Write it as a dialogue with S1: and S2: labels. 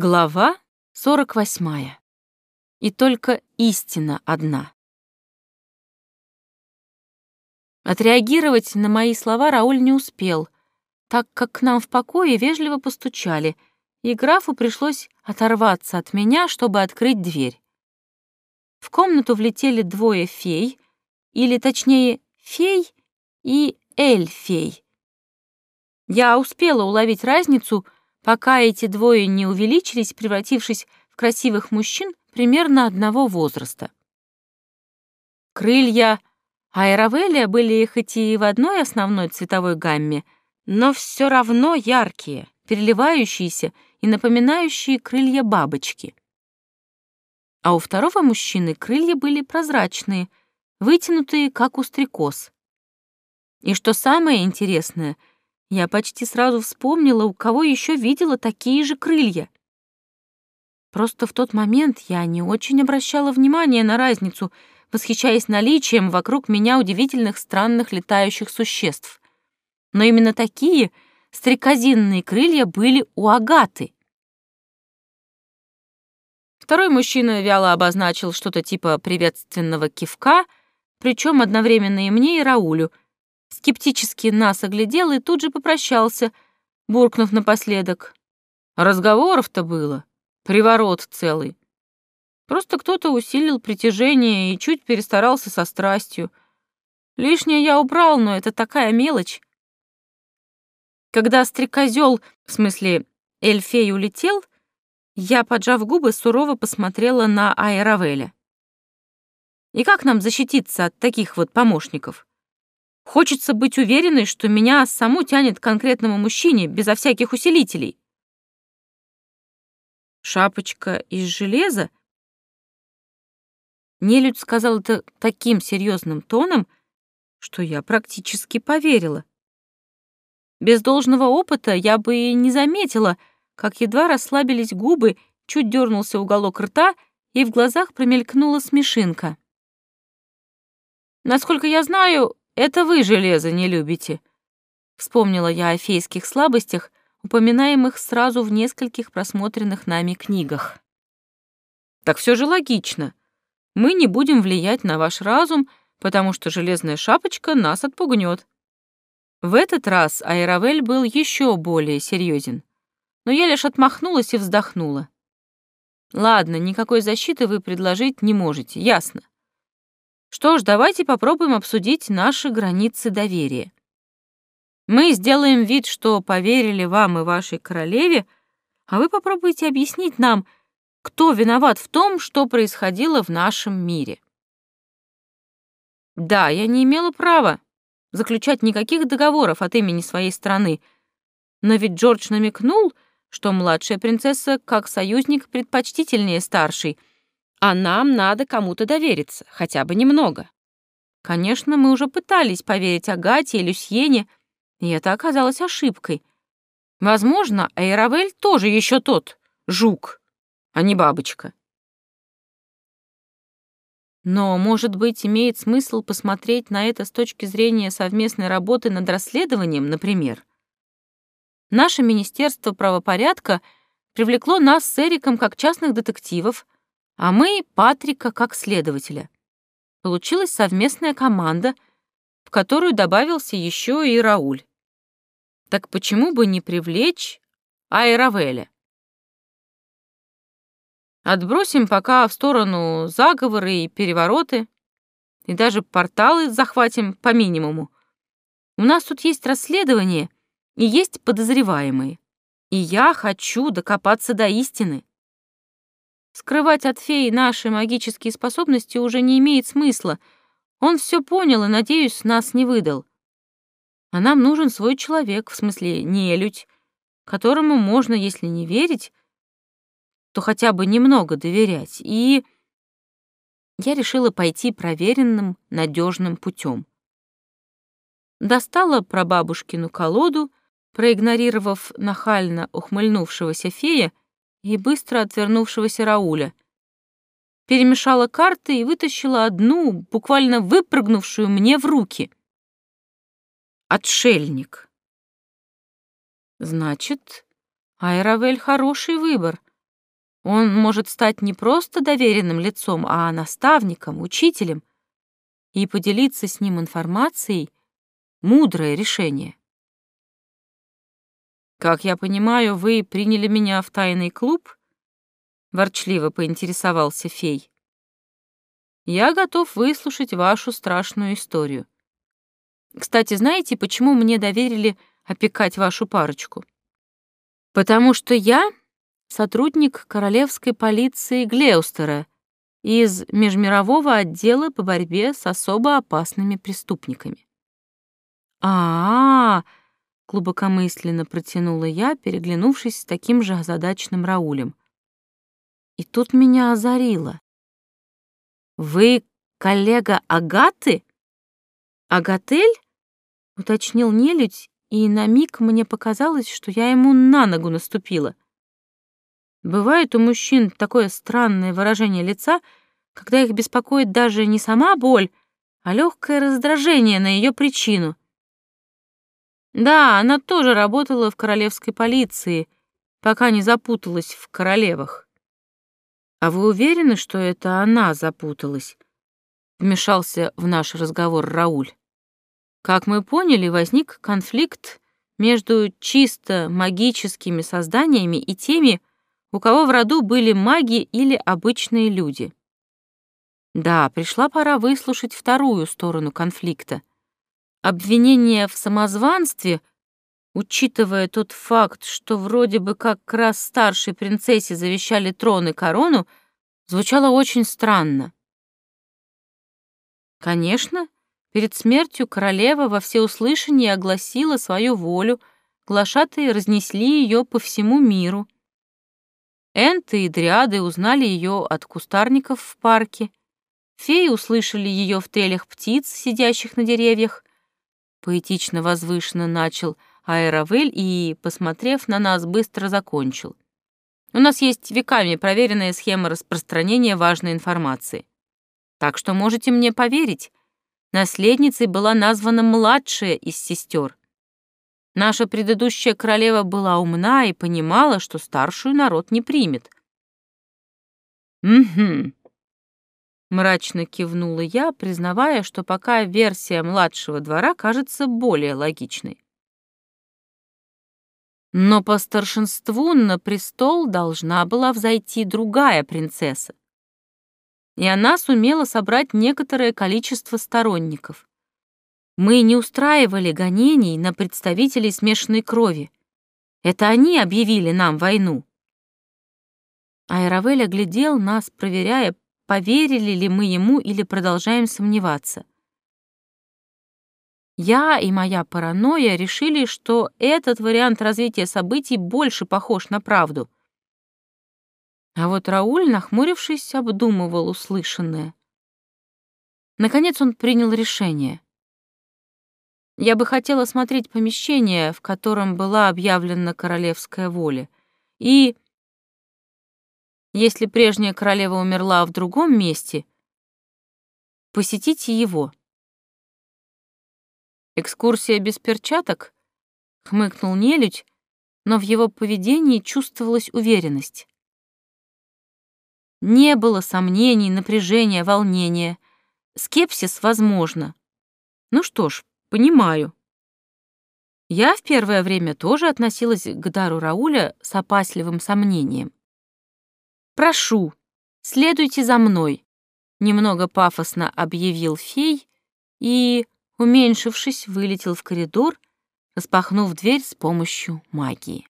S1: Глава 48. И только истина одна. Отреагировать на мои слова Рауль не успел, так как к нам в покое вежливо постучали, и графу пришлось оторваться от меня, чтобы открыть дверь. В комнату влетели двое фей, или точнее фей и эльфей. Я успела уловить разницу — пока эти двое не увеличились, превратившись в красивых мужчин примерно одного возраста. Крылья аэровелия были хоть и в одной основной цветовой гамме, но все равно яркие, переливающиеся и напоминающие крылья бабочки. А у второго мужчины крылья были прозрачные, вытянутые, как у стрекоз. И что самое интересное — я почти сразу вспомнила, у кого еще видела такие же крылья. Просто в тот момент я не очень обращала внимания на разницу, восхищаясь наличием вокруг меня удивительных странных летающих существ. Но именно такие стрекозинные крылья были у Агаты. Второй мужчина вяло обозначил что-то типа приветственного кивка, причем одновременно и мне, и Раулю — скептически нас оглядел и тут же попрощался, буркнув напоследок. Разговоров-то было, приворот целый. Просто кто-то усилил притяжение и чуть перестарался со страстью. Лишнее я убрал, но это такая мелочь. Когда стрекозёл, в смысле Эльфей, улетел, я, поджав губы, сурово посмотрела на Айравеля. И как нам защититься от таких вот помощников? Хочется быть уверенной, что меня саму тянет к конкретному мужчине, безо всяких усилителей. Шапочка из железа? Нелюдь сказал это таким серьезным тоном, что я практически поверила. Без должного опыта я бы и не заметила, как едва расслабились губы, чуть дернулся уголок рта, и в глазах промелькнула смешинка. Насколько я знаю, это вы железо не любите. Вспомнила я о фейских слабостях, упоминаемых сразу в нескольких просмотренных нами книгах. Так все же логично. Мы не будем влиять на ваш разум, потому что железная шапочка нас отпугнет. В этот раз Айравель был еще более серьезен, но я лишь отмахнулась и вздохнула. Ладно, никакой защиты вы предложить не можете, ясно. Что ж, давайте попробуем обсудить наши границы доверия. Мы сделаем вид, что поверили вам и вашей королеве, а вы попробуйте объяснить нам, кто виноват в том, что происходило в нашем мире. Да, я не имела права заключать никаких договоров от имени своей страны, но ведь Джордж намекнул, что младшая принцесса как союзник предпочтительнее старшей — а нам надо кому-то довериться, хотя бы немного. Конечно, мы уже пытались поверить Агате и Люсьене, и это оказалось ошибкой. Возможно, Эйравель тоже еще тот жук, а не бабочка. Но, может быть, имеет смысл посмотреть на это с точки зрения совместной работы над расследованием, например. Наше Министерство правопорядка привлекло нас с Эриком как частных детективов, а мы — Патрика как следователя. Получилась совместная команда, в которую добавился еще и Рауль. Так почему бы не привлечь Айравеля? Отбросим пока в сторону заговоры и перевороты, и даже порталы захватим по минимуму. У нас тут есть расследование и есть подозреваемые. И я хочу докопаться до истины. Скрывать от феи наши магические способности уже не имеет смысла. Он все понял и, надеюсь, нас не выдал. А нам нужен свой человек, в смысле нелюдь, которому можно, если не верить, то хотя бы немного доверять. И я решила пойти проверенным, надежным путем. Достала прабабушкину колоду, проигнорировав нахально ухмыльнувшегося фея, и быстро отвернувшегося Рауля. Перемешала карты и вытащила одну, буквально выпрыгнувшую мне в руки. Отшельник. Значит, Айравель хороший выбор, Он может стать не просто доверенным лицом, а наставником, учителем, и поделиться с ним информацией — мудрое решение. «Как я понимаю, вы приняли меня в тайный клуб?» — ворчливо поинтересовался фей. «Я готов выслушать вашу страшную историю. Кстати, знаете, почему мне доверили опекать вашу парочку? Потому что я сотрудник королевской полиции Глеустера из Межмирового отдела по борьбе с особо опасными преступниками. А, -а, -а глубокомысленно протянула я, переглянувшись с таким же озадаченным Раулем. И тут меня озарило. «Вы коллега Агаты?» «Агатель?» — уточнил нелюдь, и на миг мне показалось, что я ему на ногу наступила. Бывает у мужчин такое странное выражение лица, когда их беспокоит даже не сама боль, а легкое раздражение на ее причину. Да, она тоже работала в королевской полиции, пока не запуталась в королевах. «А вы уверены, что это она запуталась?» — вмешался в наш разговор Рауль. Как мы поняли, возник конфликт между чисто магическими созданиями и теми, у кого в роду были маги или обычные люди. Да, пришла пора выслушать вторую сторону конфликта. Обвинение в самозванстве, учитывая тот факт, что вроде бы как раз старшей принцессе завещали трон и корону, звучало очень странно. Конечно, перед смертью королева во всеуслышание огласила свою волю, глашатые разнесли ее по всему миру — Энты и дриады узнали ее от кустарников в парке. Феи услышали ее в трелях птиц, сидящих на деревьях. Поэтично возвышенно начал Аэровель и, посмотрев на нас, быстро закончил. У нас есть веками проверенная схема распространения важной информации. Так что можете мне поверить, наследницей была названа младшая из сестер. Наша предыдущая королева была умна и понимала, что старшую народ не примет. «Угу», — мрачно кивнула я, признавая, что пока версия младшего двора кажется более логичной. Но по старшинству на престол должна была взойти другая принцесса. И она сумела собрать некоторое количество сторонников. Мы не устраивали гонений на представителей смешанной крови. Это они объявили нам войну. Айравель оглядел нас, проверяя, поверили ли мы ему или продолжаем сомневаться. Я и моя паранойя решили, что этот вариант развития событий больше похож на правду. А вот Рауль, нахмурившись, обдумывал услышанное. Наконец он принял решение — я бы хотела смотреть помещение, в котором была объявлена королевская воля. И, если прежняя королева умерла в другом месте, посетите его. «Экскурсия без перчаток?» — хмыкнул нелюдь, но в его поведении чувствовалась уверенность. Не было сомнений, напряжения, волнения. Скепсис возможно. Ну что ж, Понимаю. Я в первое время тоже относилась к дару Рауля с опасливым сомнением. «Прошу, следуйте за мной», — немного пафосно объявил фей и, уменьшившись, вылетел в коридор, распахнув дверь с помощью магии.